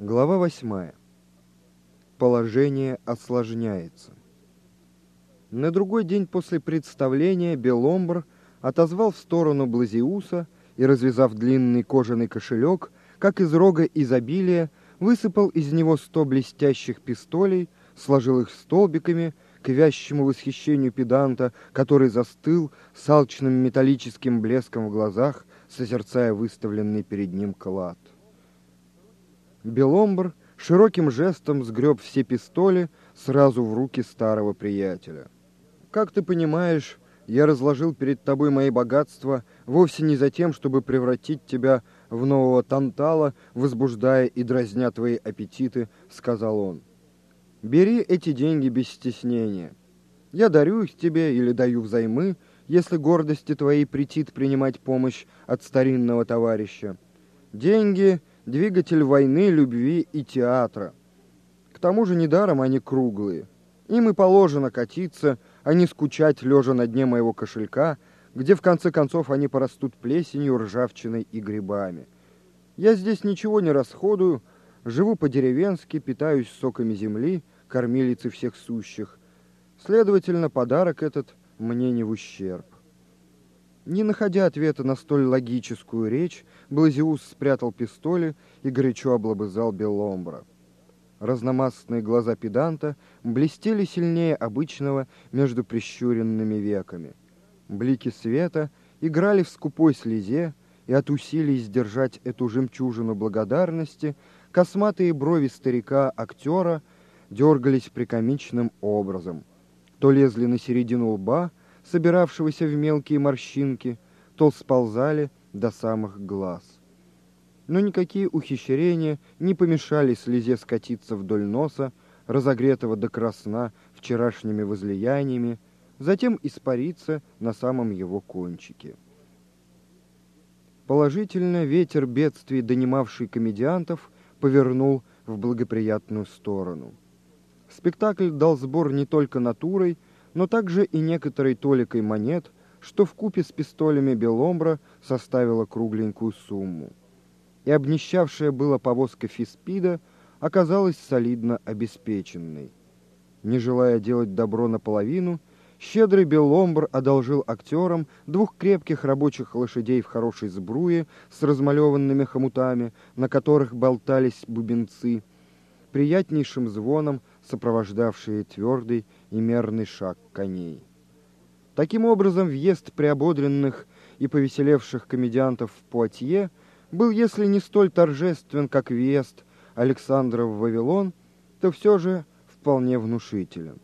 Глава восьмая. Положение осложняется. На другой день после представления Беломбр отозвал в сторону Блазиуса и, развязав длинный кожаный кошелек, как из рога изобилия, высыпал из него сто блестящих пистолей, сложил их столбиками к вящему восхищению педанта, который застыл с алчным металлическим блеском в глазах, созерцая выставленный перед ним клад. Беломбр широким жестом сгреб все пистоли сразу в руки старого приятеля. «Как ты понимаешь, я разложил перед тобой мои богатства вовсе не за тем, чтобы превратить тебя в нового Тантала, возбуждая и дразня твои аппетиты», — сказал он. «Бери эти деньги без стеснения. Я дарю их тебе или даю взаймы, если гордости твоей претит принимать помощь от старинного товарища. Деньги — двигатель войны, любви и театра. К тому же недаром они круглые. Им и положено катиться, а не скучать, лежа на дне моего кошелька, где в конце концов они порастут плесенью, ржавчиной и грибами. Я здесь ничего не расходую, живу по-деревенски, питаюсь соками земли, кормилицы всех сущих. Следовательно, подарок этот мне не в ущерб. Не находя ответа на столь логическую речь, Блазиус спрятал пистоли и горячо облобызал Беломбра. Разномастные глаза педанта блестели сильнее обычного между прищуренными веками. Блики света играли в скупой слезе, и от усилий сдержать эту жемчужину благодарности косматые брови старика-актера дергались прикомичным образом. То лезли на середину лба, собиравшегося в мелкие морщинки, то сползали до самых глаз но никакие ухищрения не помешали слезе скатиться вдоль носа, разогретого до красна вчерашними возлияниями, затем испариться на самом его кончике. Положительно ветер бедствий, донимавший комедиантов, повернул в благоприятную сторону. Спектакль дал сбор не только натурой, но также и некоторой толикой монет, что в купе с пистолями Беломбра составило кругленькую сумму и обнищавшая была повозка Фиспида оказалась солидно обеспеченной. Не желая делать добро наполовину, щедрый Беломбр одолжил актерам двух крепких рабочих лошадей в хорошей сбруе с размалеванными хомутами, на которых болтались бубенцы, приятнейшим звоном сопровождавшие твердый и мерный шаг коней. Таким образом, въезд приободренных и повеселевших комедиантов в Пуатье – был, если не столь торжествен, как въезд Александра в Вавилон, то все же вполне внушителен.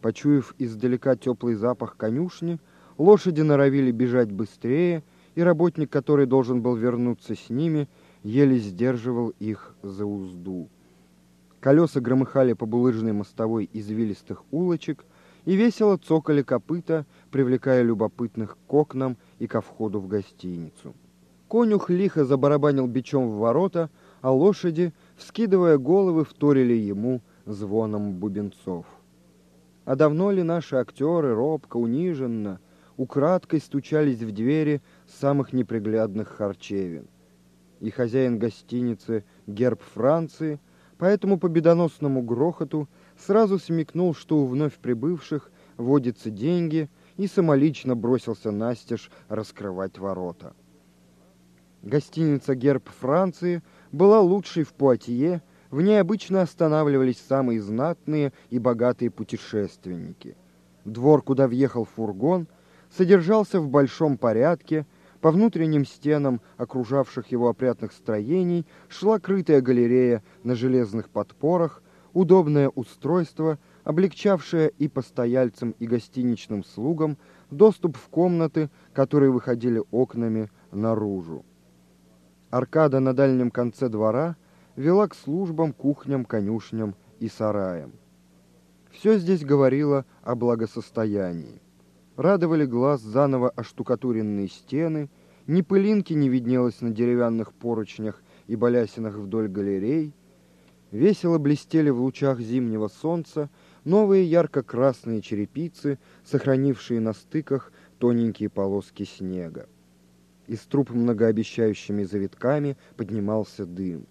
Почуяв издалека теплый запах конюшни, лошади норовили бежать быстрее, и работник, который должен был вернуться с ними, еле сдерживал их за узду. Колеса громыхали по булыжной мостовой извилистых улочек и весело цокали копыта, привлекая любопытных к окнам и ко входу в гостиницу. Конюх лихо забарабанил бичом в ворота, а лошади, вскидывая головы, вторили ему звоном бубенцов. А давно ли наши актеры робко, униженно, украдкой стучались в двери самых неприглядных харчевин? И хозяин гостиницы, герб Франции, по этому победоносному грохоту сразу смекнул, что у вновь прибывших водятся деньги, и самолично бросился настежь раскрывать ворота. Гостиница «Герб Франции» была лучшей в Пуатье, в ней обычно останавливались самые знатные и богатые путешественники. Двор, куда въехал фургон, содержался в большом порядке, по внутренним стенам окружавших его опрятных строений шла крытая галерея на железных подпорах, удобное устройство, облегчавшее и постояльцам, и гостиничным слугам доступ в комнаты, которые выходили окнами наружу. Аркада на дальнем конце двора вела к службам, кухням, конюшням и сараям. Все здесь говорило о благосостоянии. Радовали глаз заново оштукатуренные стены, ни пылинки не виднелось на деревянных поручнях и балясинах вдоль галерей, весело блестели в лучах зимнего солнца новые ярко-красные черепицы, сохранившие на стыках тоненькие полоски снега. Из труб многообещающими завитками поднимался дым.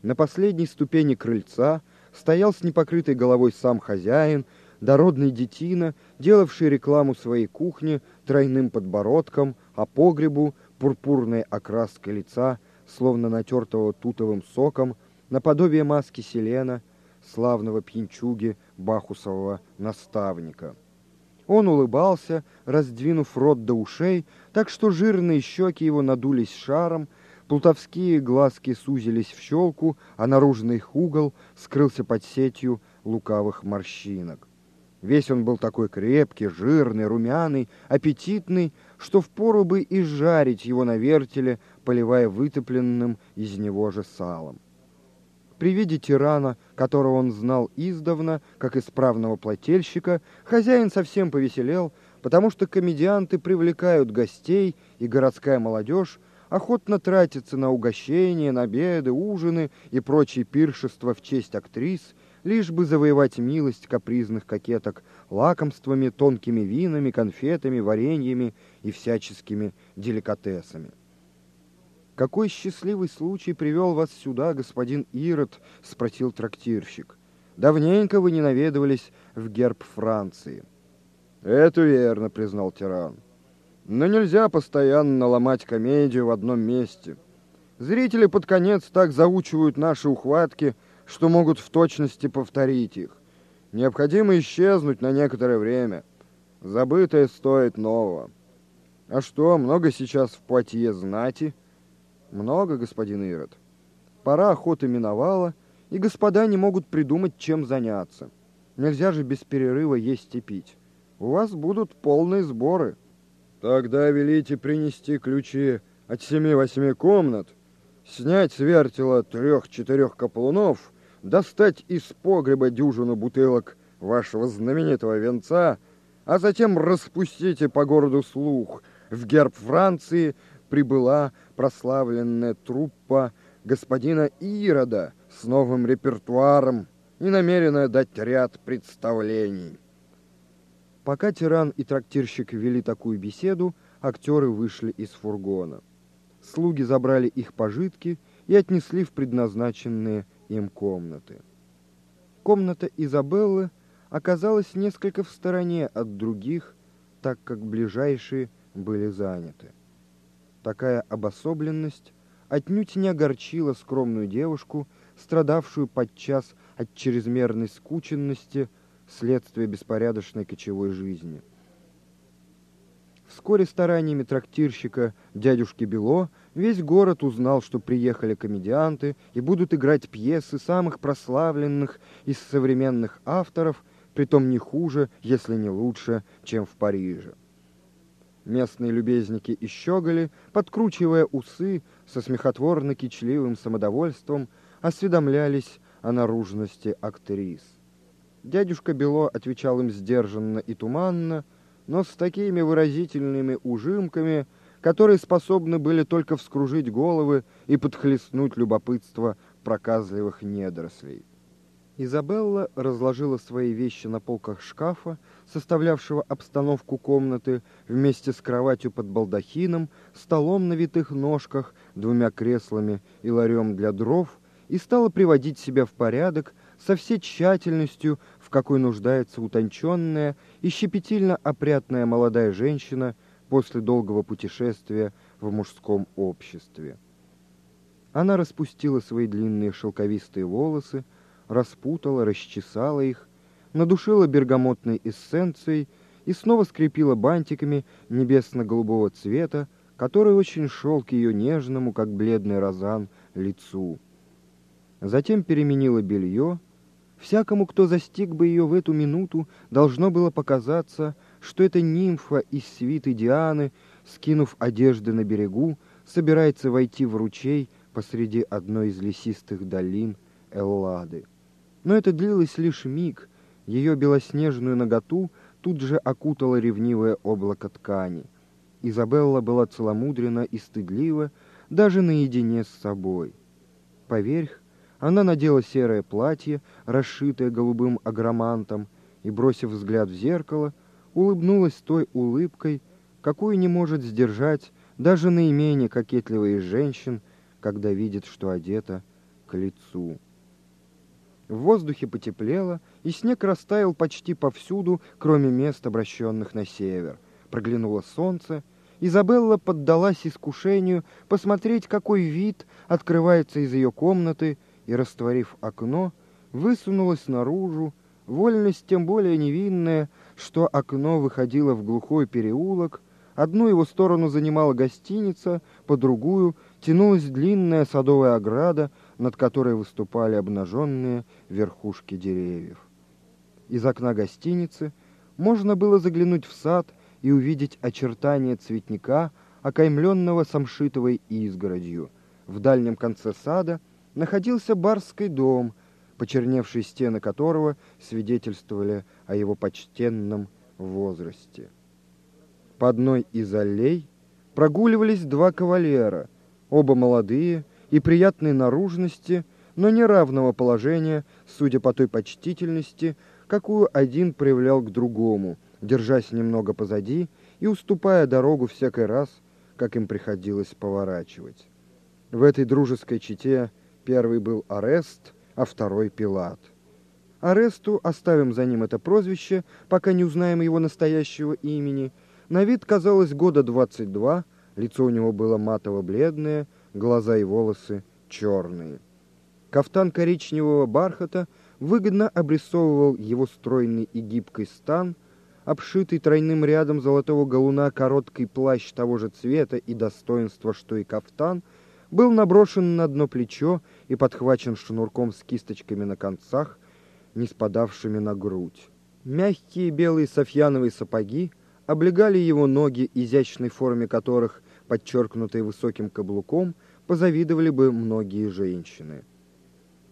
На последней ступени крыльца стоял с непокрытой головой сам хозяин, дородный детина, делавший рекламу своей кухни тройным подбородком, а погребу пурпурной окраской лица, словно натертого тутовым соком, наподобие маски Селена, славного пьянчуги Бахусового наставника. Он улыбался, раздвинув рот до ушей, так что жирные щеки его надулись шаром, плутовские глазки сузились в щелку, а наружный их угол скрылся под сетью лукавых морщинок. Весь он был такой крепкий, жирный, румяный, аппетитный, что впору бы и жарить его на вертеле, поливая вытопленным из него же салом. При виде тирана, которого он знал издавна, как исправного плательщика, хозяин совсем повеселел, потому что комедианты привлекают гостей, и городская молодежь охотно тратится на угощения, на обеды, ужины и прочие пиршества в честь актрис, лишь бы завоевать милость капризных кокеток лакомствами, тонкими винами, конфетами, вареньями и всяческими деликатесами. «Какой счастливый случай привел вас сюда, господин Ирод?» — спросил трактирщик. «Давненько вы не наведывались в герб Франции». «Это верно», — признал тиран. «Но нельзя постоянно ломать комедию в одном месте. Зрители под конец так заучивают наши ухватки, что могут в точности повторить их. Необходимо исчезнуть на некоторое время. Забытое стоит нового. А что, много сейчас в Пуатье знати?» Много, господин Ирод. Пора охоты миновала, и господа не могут придумать, чем заняться. Нельзя же без перерыва есть и пить. У вас будут полные сборы. Тогда велите принести ключи от семи-восьми комнат, снять с вертела трех-четырех каплунов, достать из погреба дюжину бутылок вашего знаменитого венца, а затем распустите по городу слух. В герб Франции прибыла прославленная труппа господина Ирода с новым репертуаром и намерена дать ряд представлений. Пока тиран и трактирщик вели такую беседу, актеры вышли из фургона. Слуги забрали их пожитки и отнесли в предназначенные им комнаты. Комната Изабеллы оказалась несколько в стороне от других, так как ближайшие были заняты. Такая обособленность отнюдь не огорчила скромную девушку, страдавшую подчас от чрезмерной скученности следствия беспорядочной кочевой жизни. Вскоре стараниями трактирщика дядюшки Бело весь город узнал, что приехали комедианты и будут играть пьесы самых прославленных из современных авторов, притом не хуже, если не лучше, чем в Париже. Местные любезники и щеголи, подкручивая усы со смехотворно-кичливым самодовольством, осведомлялись о наружности актрис. Дядюшка Бело отвечал им сдержанно и туманно, но с такими выразительными ужимками, которые способны были только вскружить головы и подхлестнуть любопытство проказливых недорослей. Изабелла разложила свои вещи на полках шкафа, составлявшего обстановку комнаты, вместе с кроватью под балдахином, столом на витых ножках, двумя креслами и ларем для дров, и стала приводить себя в порядок со всей тщательностью, в какой нуждается утонченная и щепетильно опрятная молодая женщина после долгого путешествия в мужском обществе. Она распустила свои длинные шелковистые волосы, распутала, расчесала их, надушила бергамотной эссенцией и снова скрепила бантиками небесно-голубого цвета, который очень шел к ее нежному, как бледный розан, лицу. Затем переменила белье. Всякому, кто застиг бы ее в эту минуту, должно было показаться, что эта нимфа из свиты Дианы, скинув одежды на берегу, собирается войти в ручей посреди одной из лесистых долин Эллады. Но это длилось лишь миг. Ее белоснежную ноготу тут же окутало ревнивое облако ткани. Изабелла была целомудрена и стыдлива, даже наедине с собой. Поверх, она надела серое платье, расшитое голубым агромантом, и, бросив взгляд в зеркало, улыбнулась той улыбкой, какую не может сдержать даже наименее кокетливая из женщин, когда видит, что одета к лицу. В воздухе потеплело, и снег растаял почти повсюду, кроме мест, обращенных на север. Проглянуло солнце, Изабелла поддалась искушению посмотреть, какой вид открывается из ее комнаты, и, растворив окно, высунулась наружу, вольность тем более невинная, что окно выходило в глухой переулок, одну его сторону занимала гостиница, по другую тянулась длинная садовая ограда, над которой выступали обнаженные верхушки деревьев. Из окна гостиницы можно было заглянуть в сад и увидеть очертания цветника, окаймленного самшитовой изгородью. В дальнем конце сада находился барский дом, почерневшие стены которого свидетельствовали о его почтенном возрасте. По одной из аллей прогуливались два кавалера, оба молодые и приятной наружности, но неравного положения, судя по той почтительности, какую один проявлял к другому – держась немного позади и уступая дорогу всякий раз, как им приходилось поворачивать. В этой дружеской чете первый был Арест, а второй Пилат. Аресту оставим за ним это прозвище, пока не узнаем его настоящего имени. На вид казалось года 22, лицо у него было матово-бледное, глаза и волосы черные. Кафтан коричневого бархата выгодно обрисовывал его стройный и гибкий стан – обшитый тройным рядом золотого галуна короткий плащ того же цвета и достоинства, что и кафтан, был наброшен на одно плечо и подхвачен шнурком с кисточками на концах, не спадавшими на грудь. Мягкие белые софьяновые сапоги облегали его ноги, изящной форме которых, подчеркнутой высоким каблуком, позавидовали бы многие женщины.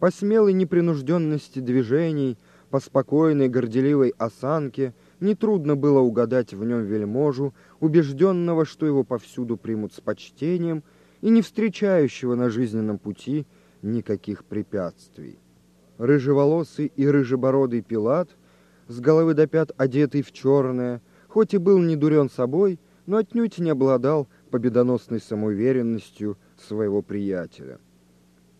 По смелой непринужденности движений, по спокойной горделивой осанке – Нетрудно было угадать в нем вельможу, убежденного, что его повсюду примут с почтением и не встречающего на жизненном пути никаких препятствий. Рыжеволосый и рыжебородый Пилат, с головы до пят одетый в черное, хоть и был не дурен собой, но отнюдь не обладал победоносной самоуверенностью своего приятеля.